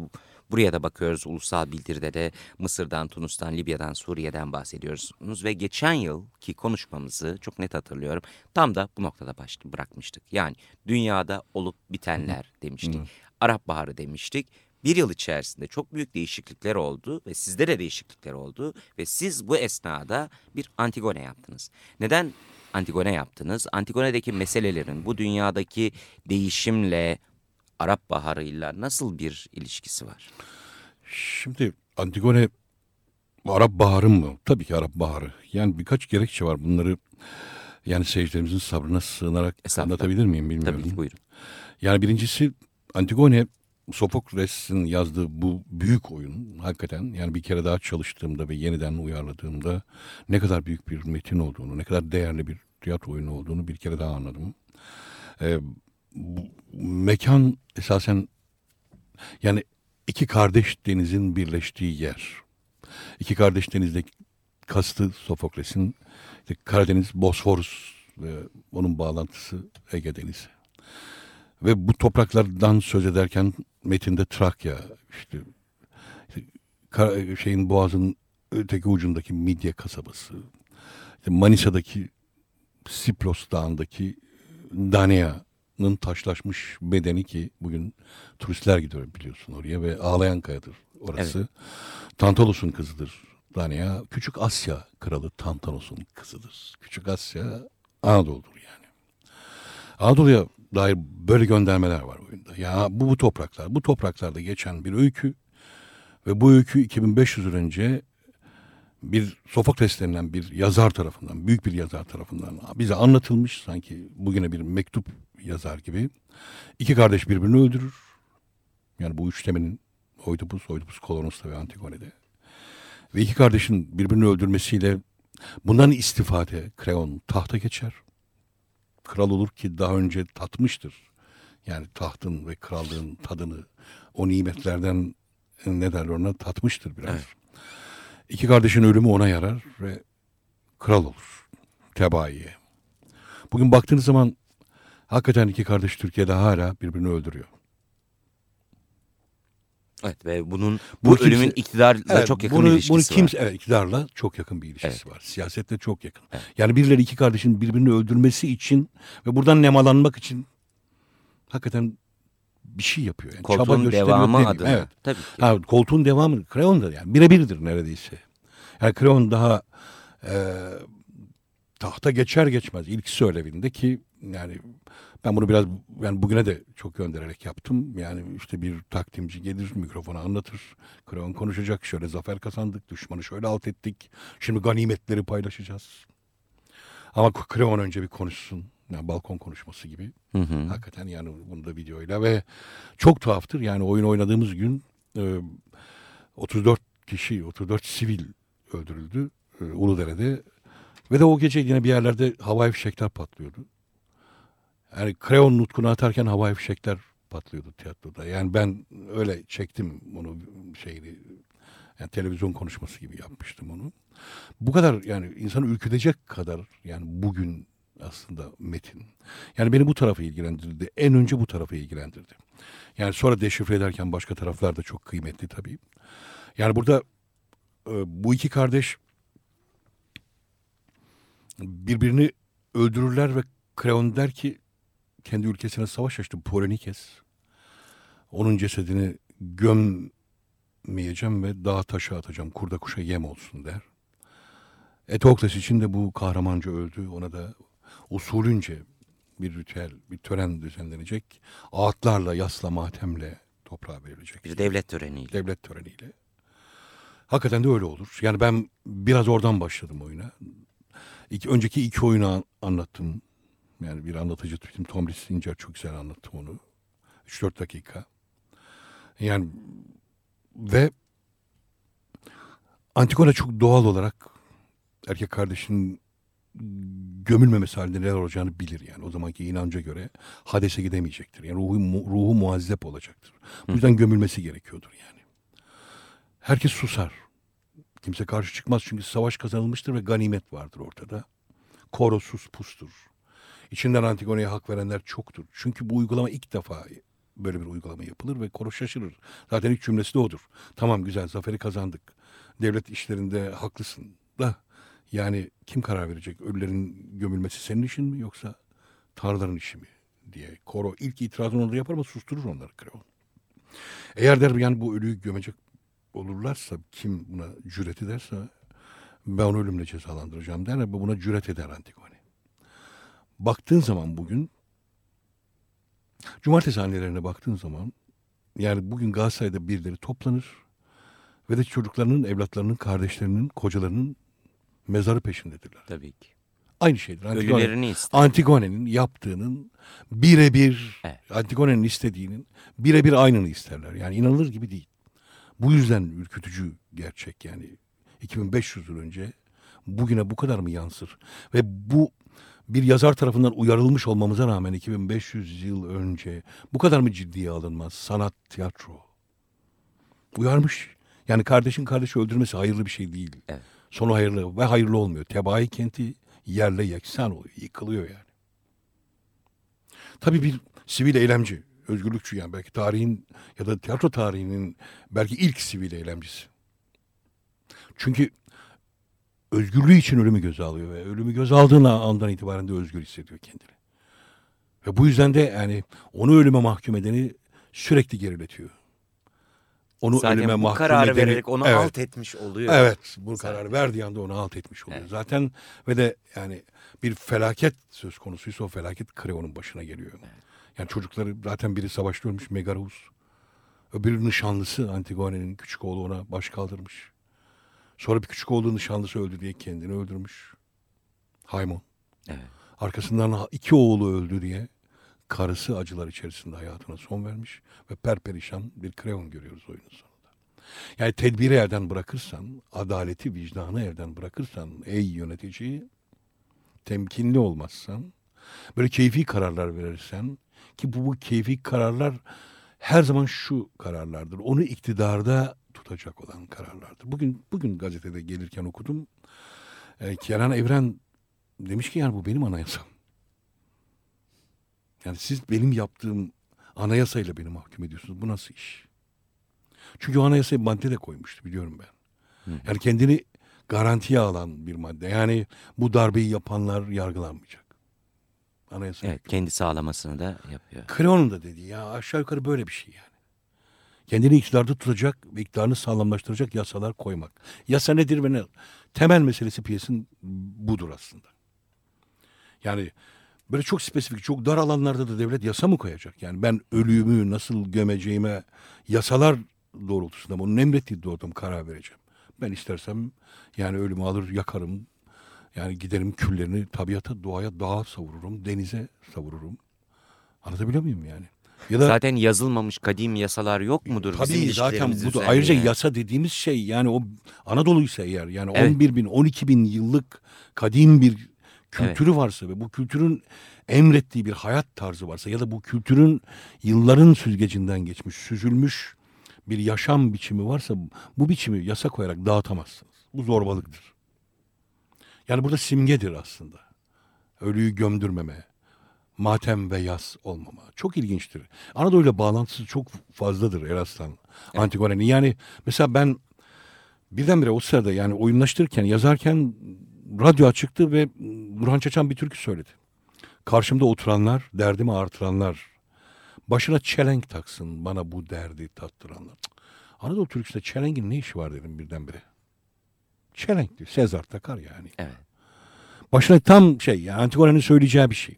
Buraya da bakıyoruz ulusal bildiride de Mısır'dan, Tunus'tan, Libya'dan, Suriye'den bahsediyorsunuz ve geçen yılki konuşmamızı çok net hatırlıyorum. Tam da bu noktada baş, bırakmıştık. Yani dünyada olup bitenler demiştik. Arap Baharı demiştik. Bir yıl içerisinde çok büyük değişiklikler oldu ve sizde de değişiklikler oldu ve siz bu esnada bir Antigone yaptınız. Neden Antigone yaptınız? Antigone'deki meselelerin bu dünyadaki değişimle Arap Baharı'yla nasıl bir ilişkisi var? Şimdi Antigone Arap Baharı mı? Tabii ki Arap Baharı. Yani birkaç gerekçe var. Bunları yani seyircilerimizin sabrına sığınarak anlatabilir miyim bilmiyorum. Tabii ki buyurun. Yani birincisi Antigone Sofokles'in yazdığı bu büyük oyun hakikaten yani bir kere daha çalıştığımda ve yeniden uyarladığımda ne kadar büyük bir metin olduğunu, ne kadar değerli bir tiyatro oyunu olduğunu bir kere daha anladım. Ee, bu, mekan esasen yani iki kardeş denizin birleştiği yer. İki kardeş denizdeki kastı Sofokles'in işte Karadeniz, Bosforus ve onun bağlantısı Ege Denizi. Ve bu topraklardan söz ederken metinde Trakya, işte, işte şeyin boğazın öteki ucundaki Midye kasabası, işte Manisa'daki Sipros Dağı'ndaki Danea'nın taşlaşmış bedeni ki bugün turistler gidiyor biliyorsun oraya ve Ağlayan Kaya'dır orası. Evet. Tantalos'un kızıdır Danea. Küçük Asya kralı Tantalos'un kızıdır. Küçük Asya Anadolu'dur yani. Anadolu'ya dair böyle göndermeler var oyunda. Ya bu bu topraklar, bu topraklarda geçen bir öykü ve bu öykü 2500 yıl önce bir Sofokles denilen bir yazar tarafından, büyük bir yazar tarafından bize anlatılmış sanki bugüne bir mektup yazar gibi. İki kardeş birbirini öldürür. Yani bu üç temenin Oidipus, Oidipus Kolonos'ta ve Antigone'de. Ve iki kardeşin birbirini öldürmesiyle bundan istifade Kreon tahta geçer kral olur ki daha önce tatmıştır. Yani tahtın ve krallığın tadını o nimetlerden ne derler ona tatmıştır biraz. Evet. İki kardeşin ölümü ona yarar ve kral olur. Tebaiye. Bugün baktığınız zaman hakikaten iki kardeş Türkiye'de hala birbirini öldürüyor. Evet ve bunun bu, bu ölümün kimse, iktidarla evet, çok yakın bunu, bir ilişkisi bunu kimse, var. Evet iktidarla çok yakın bir ilişkisi evet. var. Siyasetle çok yakın. Evet. Yani birileri iki kardeşin birbirini öldürmesi için ve buradan nemalanmak için hakikaten bir şey yapıyor. Yani. Koltuğun devamı adına. Evet. Tabii ki. Ha, koltuğun devamı. Kreon da yani birebirdir neredeyse. Yani Kreon daha e, tahta geçer geçmez ilk söylevinde ki yani ben bunu biraz yani bugüne de çok göndererek yaptım. Yani işte bir takdimci gelir mikrofona anlatır. Kreon konuşacak. Şöyle zafer kazandık. Düşmanı şöyle alt ettik. Şimdi ganimetleri paylaşacağız. Ama Kreon önce bir konuşsun. Yani balkon konuşması gibi. Hı hı. Hakikaten yani bunu da videoyla ve çok tuhaftır. Yani oyun oynadığımız gün e, 34 kişi, 34 sivil öldürüldü e, Uludere'de. Ve de o gece yine bir yerlerde havai fişekler patlıyordu. Yani kreon nutkunu atarken havai fişekler patlıyordu tiyatroda. Yani ben öyle çektim onu şeyini. Yani televizyon konuşması gibi yapmıştım onu. Bu kadar yani insanı ürkütecek kadar yani bugün aslında metin. Yani beni bu tarafı ilgilendirdi. En önce bu tarafı ilgilendirdi. Yani sonra deşifre ederken başka taraflar da çok kıymetli tabii. Yani burada e, bu iki kardeş birbirini öldürürler ve Kreon der ki kendi ülkesine savaş açtı Polonikes. Onun cesedini gömmeyeceğim ve dağa taşa atacağım. Kurda kuşa yem olsun der. Etokles için de bu kahramanca öldü. Ona da usulünce bir ritüel, bir tören düzenlenecek. Ağıtlarla, yasla, matemle toprağa verilecek. Bir devlet töreniyle. Devlet töreniyle. Hakikaten de öyle olur. Yani ben biraz oradan başladım oyuna. İki, önceki iki oyunu an- anlattım. Yani bir anlatıcı tuttum. Tomris Sincer çok güzel anlattı onu. 3-4 dakika. Yani ve Antigone çok doğal olarak erkek kardeşinin gömülmemesi halinde neler olacağını bilir yani. O zamanki inanca göre Hades'e gidemeyecektir. Yani ruhu, ruhu muazzep olacaktır. Bu yüzden gömülmesi gerekiyordur yani. Herkes susar. Kimse karşı çıkmaz çünkü savaş kazanılmıştır ve ganimet vardır ortada. Koro sus pustur. İçinden Antigone'ye hak verenler çoktur. Çünkü bu uygulama ilk defa böyle bir uygulama yapılır ve Koro şaşırır. Zaten ilk cümlesi de odur. Tamam güzel zaferi kazandık. Devlet işlerinde haklısın da yani kim karar verecek? Ölülerin gömülmesi senin işin mi yoksa tanrıların işi mi? diye Koro ilk itirazını orada yapar ama susturur onları Kreon. Eğer der yani bu ölüyü gömecek olurlarsa kim buna cüret ederse ben onu ölümle cezalandıracağım der ve buna cüret eder Antigone. Baktığın zaman bugün cumartesi annelerine baktığın zaman yani bugün Galatasaray'da birileri toplanır ve de çocuklarının, evlatlarının, kardeşlerinin, kocalarının mezarı peşindedirler. Tabii ki. Aynı şeydir. Antigone-. Antigone'nin yaptığının birebir Evet. Antigone'nin istediğinin birebir aynını isterler. Yani inanılır gibi değil. Bu yüzden ürkütücü gerçek yani 2500 yıl önce bugüne bu kadar mı yansır? Ve bu bir yazar tarafından uyarılmış olmamıza rağmen 2500 yıl önce bu kadar mı ciddiye alınmaz sanat, tiyatro? Uyarmış. Yani kardeşin kardeşi öldürmesi hayırlı bir şey değil. Evet. Sonu hayırlı ve hayırlı olmuyor. Tebai kenti yerle yeksan oluyor, yıkılıyor yani. Tabii bir sivil eylemci, özgürlükçü yani belki tarihin ya da tiyatro tarihinin belki ilk sivil eylemcisi. Çünkü özgürlüğü için ölümü göze alıyor ve ölümü göze aldığın andan itibaren de özgür hissediyor kendini. Ve bu yüzden de yani onu ölüme mahkum edeni sürekli geriletiyor. Onu ölüme Zaten bu mahkum kararı edeni, vererek onu Evet. alt etmiş oluyor. Evet bu Zaten. karar verdiği anda onu alt etmiş oluyor. Evet. Zaten ve de yani bir felaket söz konusuysa o felaket Kreon'un başına geliyor. Yani çocukları zaten biri savaşta ölmüş Megarus. Öbürü nişanlısı Antigone'nin küçük oğlu ona baş kaldırmış. Sonra bir küçük oğlu nişanlısı öldü diye kendini öldürmüş. Haymon. Evet. Arkasından iki oğlu öldü diye karısı acılar içerisinde hayatına son vermiş ve perperişan bir Kreon görüyoruz oyunun sonunda. Yani tedbiri elden bırakırsan, adaleti, vicdanı elden bırakırsan ey yönetici, temkinli olmazsan, böyle keyfi kararlar verirsen ki bu, bu keyfi kararlar her zaman şu kararlardır. Onu iktidarda tutacak olan kararlardır. Bugün bugün gazetede gelirken okudum. E, Kenan Evren demiş ki yani bu benim anayasam. Yani siz benim yaptığım anayasayla beni mahkum ediyorsunuz. Bu nasıl iş? Çünkü o anayasayı madde de koymuştu biliyorum ben. Yani kendini garantiye alan bir madde. Yani bu darbeyi yapanlar yargılanmayacak. Anayasa. Evet, kendi sağlamasını da yapıyor. Kreon'un da dediği ya aşağı yukarı böyle bir şey yani. Kendini iktidarda tutacak ve iktidarını sağlamlaştıracak yasalar koymak. Yasa nedir ve ne? Temel meselesi piyesin budur aslında. Yani böyle çok spesifik, çok dar alanlarda da devlet yasa mı koyacak? Yani ben ölümü nasıl gömeceğime yasalar doğrultusunda onun emrettiği doğrultusunda karar vereceğim. Ben istersem yani ölümü alır yakarım. Yani giderim küllerini tabiata, doğaya, dağa savururum, denize savururum. Anlatabiliyor muyum yani? Ya da Zaten yazılmamış kadim yasalar yok mudur bizim Tabii zaten bu da ayrıca yasa dediğimiz şey yani o Anadolu'ysa eğer yani Evet. 11 bin 12 bin yıllık kadim bir kültürü varsa ve bu kültürün emrettiği bir hayat tarzı varsa ya da bu kültürün yılların süzgecinden geçmiş, süzülmüş bir yaşam biçimi varsa bu biçimi yasa koyarak dağıtamazsınız. Bu zorbalıktır. Yani burada simgedir aslında. Ölüyü gömdürmeme, matem ve yas olmama. Çok ilginçtir. Anadolu'yla bağlantısı çok fazladır Eraslan Antigone'nin. Yani mesela ben birdenbire o sırada yani oyunlaştırırken, yazarken radyo açıktı ve Burhan Çeçen bir türkü söyledi. Karşımda oturanlar, derdimi artıranlar, başına çelenk taksın bana bu derdi tattıranlar. Anadolu türküsünde çelengin ne işi var dedim birdenbire. Çelenk diyor. Sezar takar yani. Evet. Başına tam şey yani Antigone'nin söyleyeceği bir şey.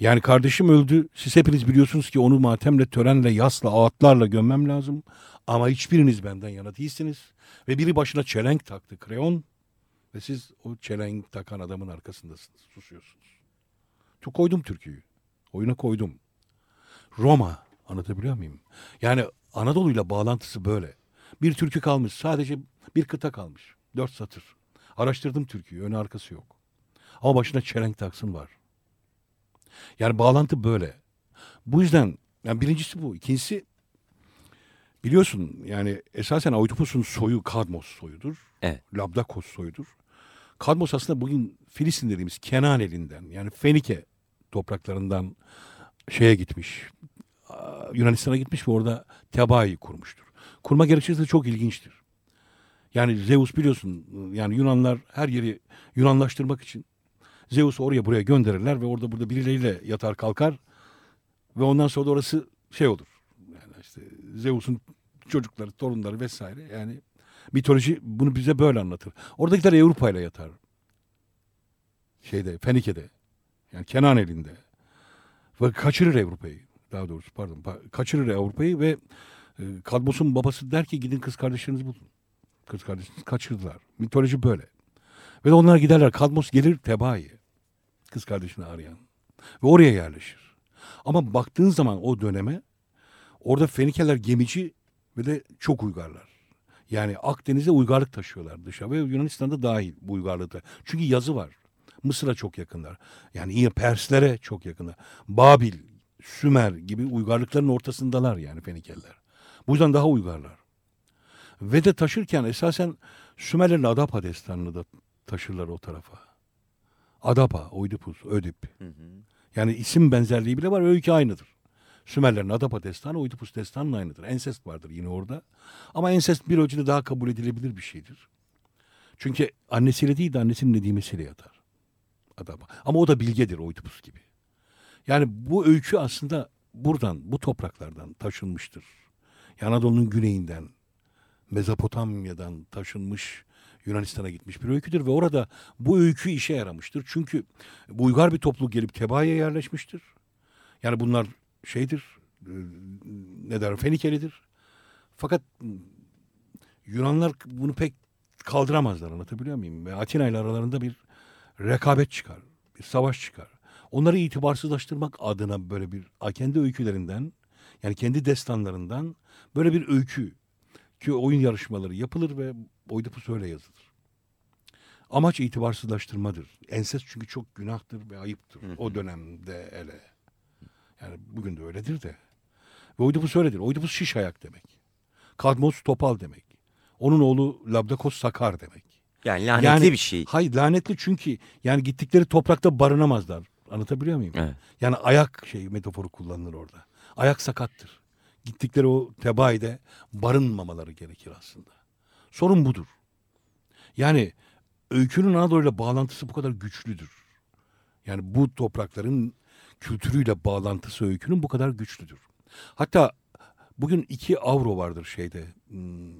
Yani kardeşim öldü. Siz hepiniz biliyorsunuz ki onu matemle, törenle, yasla, ağıtlarla gömmem lazım. Ama hiçbiriniz benden yana değilsiniz. Ve biri başına çelenk taktı kreon. Ve siz o çelenk takan adamın arkasındasınız. Susuyorsunuz. Tu koydum türküyü. Oyuna koydum. Roma anlatabiliyor muyum? Yani Anadolu'yla bağlantısı böyle. Bir türkü kalmış. Sadece bir kıta kalmış. Dört satır. Araştırdım türküyü. Önü arkası yok. Ama başına çelenk taksın var. Yani bağlantı böyle. Bu yüzden yani birincisi bu. İkincisi biliyorsun yani esasen Oidipus'un soyu Kadmos soyudur. Evet. Labdakos soyudur. Kadmos aslında bugün Filistin dediğimiz Kenan elinden yani Fenike topraklarından şeye gitmiş. Yunanistan'a gitmiş ve orada Tebaa'yı kurmuştur. Kurma gerekçesi de çok ilginçtir. Yani Zeus biliyorsun yani Yunanlar her yeri Yunanlaştırmak için Zeus'u oraya buraya gönderirler ve orada burada birileriyle yatar kalkar ve ondan sonra da orası şey olur. Yani işte Zeus'un çocukları, torunları vesaire yani mitoloji bunu bize böyle anlatır. Oradakiler Avrupa ile yatar. Şeyde, Fenike'de. Yani Kenan elinde. Ve kaçırır Avrupa'yı. Daha doğrusu pardon. pa- Kaçırır Avrupa'yı ve e, Kadmos'un babası der ki gidin kız kardeşlerinizi bulun. Kız kardeşinizi kaçırdılar. Mitoloji böyle. Ve onlar giderler. Kadmos gelir Teba'yı. Kız kardeşini arayan. Ve oraya yerleşir. Ama baktığın zaman o döneme orada Fenikeler gemici ve de çok uygarlar. Yani Akdeniz'e uygarlık taşıyorlar dışa ve Yunanistan'da dahil bu uygarlıkta. Çünkü yazı var. Mısır'a çok yakınlar. Yani yine Perslere çok yakınlar. Babil, Sümer gibi uygarlıkların ortasındalar yani Fenikeliler. Bu yüzden daha uygarlar. Ve de taşırken esasen Sümerlerin Adapa destanını da taşırlar o tarafa. Adapa, Oidipus, Ödip. Yani isim benzerliği bile var, öykü aynıdır. Sümerlerin Adapa destanı, Oidipus destanının aynıdır. Ensest vardır yine orada. Ama ensest bir ölçüde daha kabul edilebilir bir şeydir. Çünkü annesiyle değil de annesinin nedimesiyle yatar. Adapa. Ama o da bilgedir Oidipus gibi. Yani bu öykü aslında buradan, bu topraklardan taşınmıştır. Anadolu'nun güneyinden, Mezopotamya'dan taşınmış Yunanistan'a gitmiş bir öyküdür ve orada bu öykü işe yaramıştır. Çünkü uygar bir topluluk gelip Teba'ya yerleşmiştir. Yani bunlar şeydir, e, ne der, Fenikelidir. Fakat Yunanlar bunu pek kaldıramazlar anlatabiliyor muyum? Ve Atina ile aralarında bir rekabet çıkar, bir savaş çıkar. Onları itibarsızlaştırmak adına böyle bir kendi öykülerinden yani kendi destanlarından böyle bir öykü ki oyun yarışmaları yapılır ve Oidipus öyle yazılır. Amaç itibarsızlaştırmadır. Ensest çünkü çok günahtır ve ayıptır. O dönemde hele. Yani bugün de öyledir de. Ve Oidipus öyledir. Oidipus şiş ayak demek. Kadmos topal demek. Onun oğlu Labdakos sakar demek. Yani lanetli bir şey. Hayır lanetli çünkü yani gittikleri toprakta barınamazlar. Anlatabiliyor muyum? Evet. Yani ayak şey metaforu kullanılır orada. Ayak sakattır. Gittikleri o tebaide barınmamaları gerekir aslında. Sorun budur. Yani öykünün Anadolu'yla bağlantısı bu kadar güçlüdür. Yani bu toprakların kültürüyle bağlantısı öykünün bu kadar güçlüdür. Hatta bugün iki avro vardır şeyde. hmm,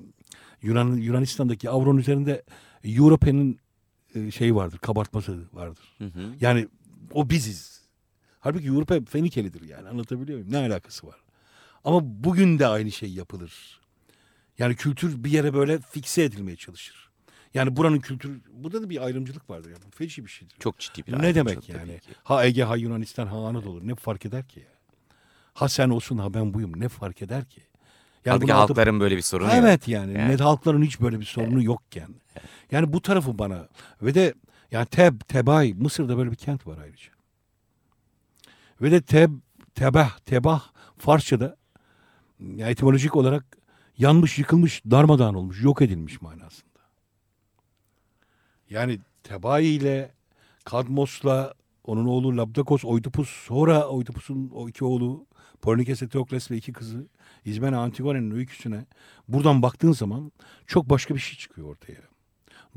Yunan Yunanistan'daki avronun üzerinde Europe'nin şey vardır, kabartması vardır. Hı hı. Yani o biziz. Halbuki Avrupa Fenikelidir yani anlatabiliyor muyum? Ne alakası var? Ama bugün de aynı şey yapılır. Yani kültür bir yere böyle fikse edilmeye çalışır. Yani buranın kültürü, burada da bir ayrımcılık vardır. Yani. Feci bir şeydir. Çok ciddi bir ne demek yani? Ha Ege, ha Yunanistan, ha Anadolu. Ne fark eder ki ya? Ha sen olsun, ha ben buyum. Ne fark eder ki? Halbuki bunu alıp- halkların böyle bir sorunu yok. Evet yani. Yani. Ne halkların hiç böyle bir sorunu yokken. Yani bu tarafı bana ve de Yani Teb, Tebay, Mısır'da böyle bir kent var ayrıca. Ve de Teb, Tebah, Tebah Farsça'da yani etimolojik olarak yanmış, yıkılmış, darmadağın olmuş, yok edilmiş manasında. Yani Tebai ile Kadmos'la onun oğlu Labdakos, Oidipus, sonra Oidipus'un o iki oğlu Polinikes Teokles ve iki kızı İzmene Antigone'nin öyküsüne buradan baktığın zaman çok başka bir şey çıkıyor ortaya.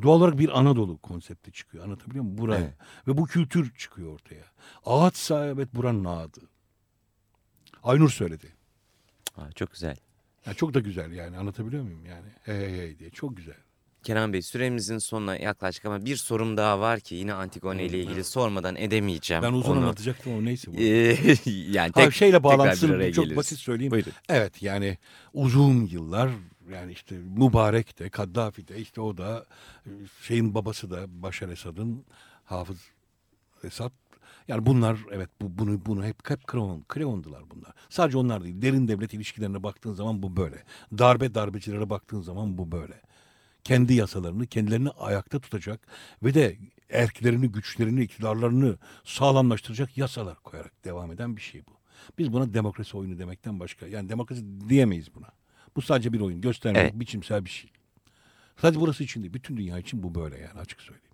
Doğal olarak bir Anadolu konsepti çıkıyor. Anlatabiliyor muyum? Buraya. Evet. Ve bu kültür çıkıyor ortaya. Ağatsa evet buranın ağadı. Aynur söyledi. Aa, çok güzel. Yani çok da güzel yani anlatabiliyor muyum yani? Hey hey diye çok güzel. Kenan Bey süremizin sonuna yaklaştık ama bir sorum daha var ki yine Antigone ile ilgili sormadan edemeyeceğim. Ben uzun onu. anlatacaktım ama neyse bu. Ee, yani Ha, tek, şeyle bir bağlantısını araya çok geliriz. basit söyleyeyim. Buyurun. Evet yani uzun yıllar yani işte Mübarek de Kaddafi de işte o da şeyin babası da Başar Esad'ın Hafız Esad. Yani bunlar evet bu, bunu bunu hep hep kreon, kreondular bunlar. Sadece onlar değil. Derin devlet ilişkilerine baktığın zaman bu böyle. Darbe darbecilere baktığın zaman bu böyle. Kendi yasalarını kendilerini ayakta tutacak ve de erklerini, güçlerini, iktidarlarını sağlamlaştıracak yasalar koyarak devam eden bir şey bu. Biz buna demokrasi oyunu demekten başka yani demokrasi diyemeyiz buna. Bu sadece bir oyun, göstermek, Evet. biçimsel bir şey. Sadece burası için değil, bütün dünya için bu böyle yani açık söyleyeyim.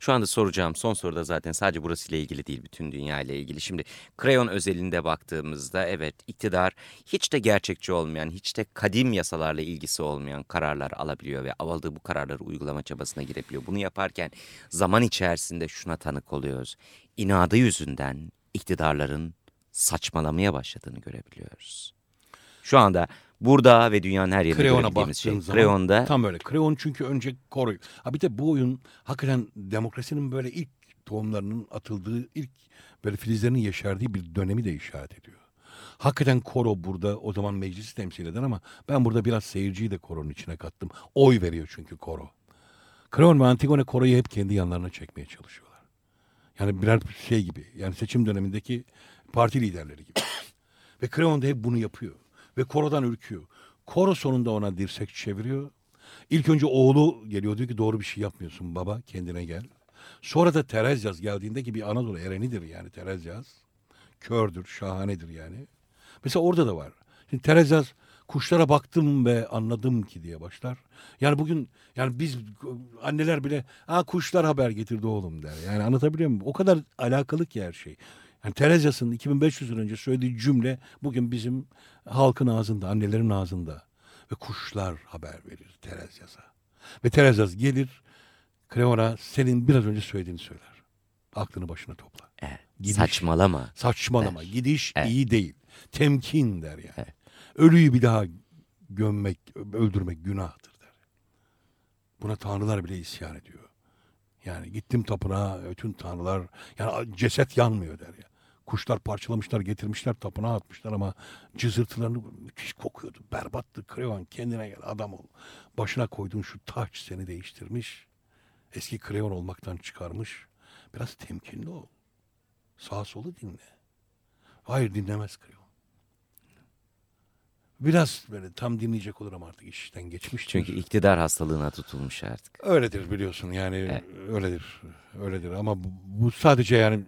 Şu anda soracağım son soruda zaten sadece burasıyla ilgili değil bütün dünya ile ilgili. Şimdi Kreon özelinde baktığımızda evet iktidar hiç de gerçekçi olmayan, hiç de kadim yasalarla ilgisi olmayan kararlar alabiliyor ve aldığı bu kararları uygulama çabasına girebiliyor. Bunu yaparken zaman içerisinde şuna tanık oluyoruz. İnadı yüzünden iktidarların saçmalamaya başladığını görebiliyoruz. Şu anda burada ve dünyanın her yerinde Kreon'a görebildiğimiz baktığın şey. zaman Kreon'da tam böyle. Kreon çünkü önce koruyor. Ha bir de bu oyun hakikaten demokrasinin böyle ilk tohumlarının atıldığı, ilk böyle filizlerinin yeşerdiği bir dönemi de işaret ediyor. Hakikaten koro burada o zaman meclisi temsil eder ama ben burada biraz seyirciyi de koronun içine kattım. Oy veriyor çünkü koro. Kreon ve Antigone koroyu hep kendi yanlarına çekmeye çalışıyorlar. Yani birer şey gibi. Yani seçim dönemindeki parti liderleri gibi. Ve Kreon da hep bunu yapıyor. Ve korodan ürküyor. Koro sonunda ona dirsek çeviriyor. İlk önce oğlu geliyor diyor ki doğru bir şey yapmıyorsun baba kendine gel. Sonra da Terezyaz geldiğinde ki bir Anadolu erenidir yani Terezyaz. Kördür, şahanedir yani. Mesela orada da var. Şimdi Terezyaz kuşlara baktım ve anladım ki diye başlar. Yani bugün yani biz anneler bile ha kuşlar haber getirdi oğlum der. Yani anlatabiliyor muyum? O kadar alakalı ki her şey. Yani Terezyas'ın 2500 yıl önce söylediği cümle bugün bizim halkın ağzında, annelerin ağzında. Ve kuşlar haber verir Terezyas'a. Ve Terezyas gelir Kreon'a senin biraz önce söylediğini söyler. Aklını başına topla. Evet, Gidiş. saçmalama. Saçmalama. Gidiş Evet. iyi değil. Temkin der yani. Ölüyü bir daha gömmek, öldürmek günahtır der. Buna tanrılar bile isyan ediyor. Yani gittim tapınağa, bütün tanrılar, yani ceset yanmıyor der ya. Kuşlar parçalamışlar, getirmişler, tapınağa atmışlar ama cızırtılarını müthiş kokuyordu. Berbattı. Kreon kendine gel, adam ol. Başına koyduğun şu taç seni değiştirmiş. Eski Kreon olmaktan çıkarmış. Biraz temkinli ol. Sağ solu dinle. Hayır dinlemez Kreon. Biraz böyle tam dinleyecek olurum artık işten geçmiştir. Çünkü iktidar hastalığına tutulmuş artık. Öyledir biliyorsun yani Evet. öyledir. Öyledir ama bu sadece yani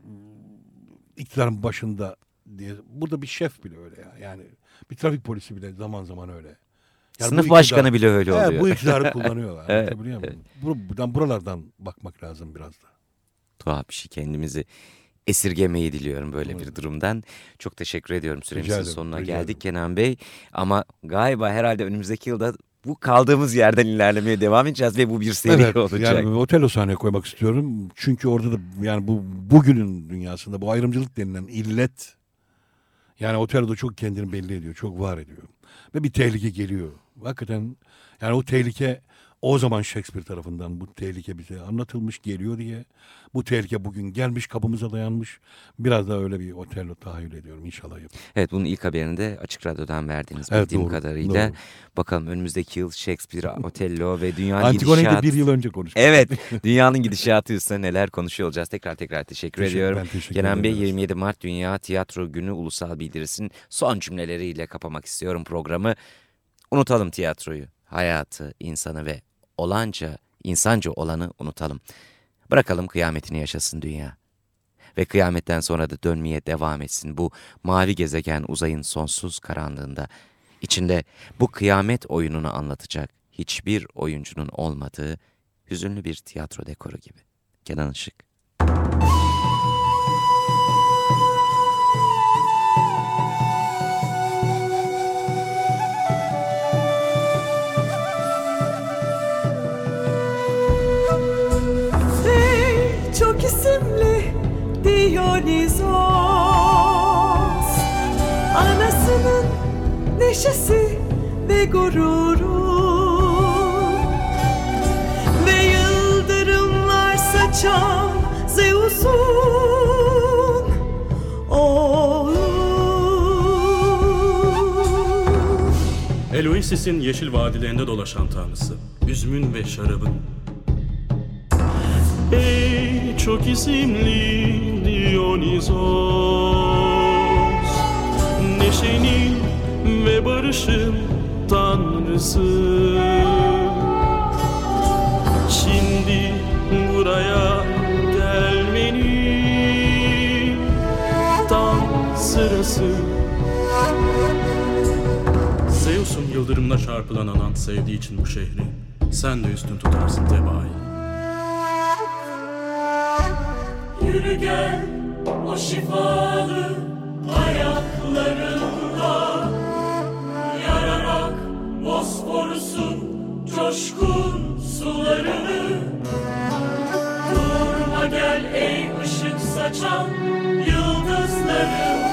iktidarın başında diye burada bir şef bile öyle ya. Yani bir trafik polisi bile zaman zaman öyle. Yani Sınıf bu başkanı iktidar- bile öyle Evet, oluyor. bu iktidarı kullanıyorlar. Evet, muyum? Bu- buradan buralardan bakmak lazım biraz da. Tuhaf bir şey kendimizi esirgemeyi diliyorum böyle bir Evet. durumdan. Çok teşekkür ediyorum süremizin sonuna geldik. Kenan Bey. Ama galiba herhalde önümüzdeki yılda bu kaldığımız yerden ilerlemeye devam edeceğiz ve bu bir seri Evet olacak. yani Otello sahneye koymak istiyorum. Çünkü orada da yani bu bugünün dünyasında bu ayrımcılık denilen illet yani Otello da çok kendini belli ediyor. Çok var ediyor. Ve bir tehlike geliyor. Hakikaten yani o tehlike o zaman Shakespeare tarafından bu tehlike bize anlatılmış geliyor diye. Bu tehlike bugün gelmiş kapımıza dayanmış. Biraz da öyle bir Otello tahayyül ediyorum inşallah yapın. Evet bunun ilk haberini de Açık Radyo'dan verdiğiniz Evet, bildiğim doğru, kadarıyla. doğru. Bakalım önümüzdeki yıl Shakespeare, Otello ve dünyanın Antigone'yi gidişatı. bir yıl önce konuştuk. Evet dünyanın gidişatı üstüne neler konuşuyor olacağız. Tekrar tekrar teşekkür, Teşekkür- ediyorum. teşekkür Kenan Bey ederim. 27 Mart Dünya Tiyatro Günü ulusal bildirisinin son cümleleriyle kapamak istiyorum programı. Unutalım tiyatroyu, hayatı, insanı ve olanca, insanca olanı unutalım. Bırakalım kıyametini yaşasın dünya. Ve kıyametten sonra da dönmeye devam etsin bu mavi gezegen uzayın sonsuz karanlığında. içinde bu kıyamet oyununu anlatacak hiçbir oyuncunun olmadığı hüzünlü bir tiyatro dekoru gibi. Kenan Işık. Neşesi ve gururu Ve yıldırımlar saçan Zeus'un oğlu Eloisis'in yeşil vadilerinde dolaşan tanrısı, üzümün ve şarabın. Ey çok isimli Dionizos, neşenin ve barışın tanrısı. Şimdi buraya gelmenin tam sırası. Zeus'un yıldırımla çarpılan anan sevdiği için bu şehri sen de üstün tutarsın tebaayı. Yürü gel o şifalı ayaklarında coşkun sularını. Durma gel ey ışık saçan yıldızların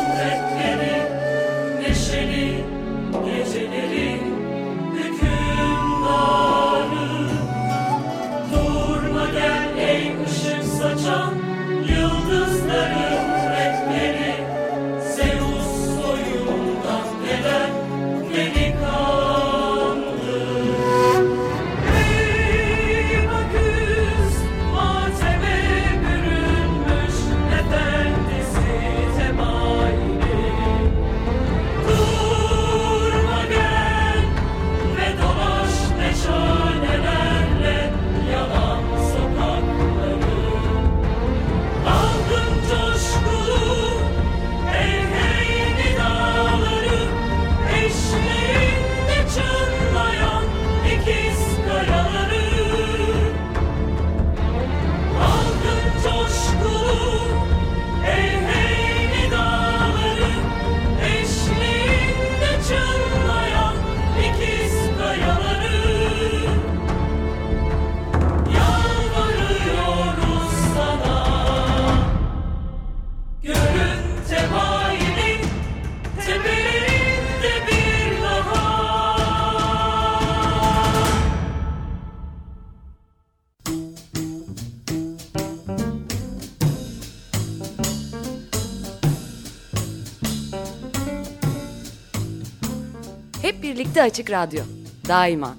Açık Radyo. Daima.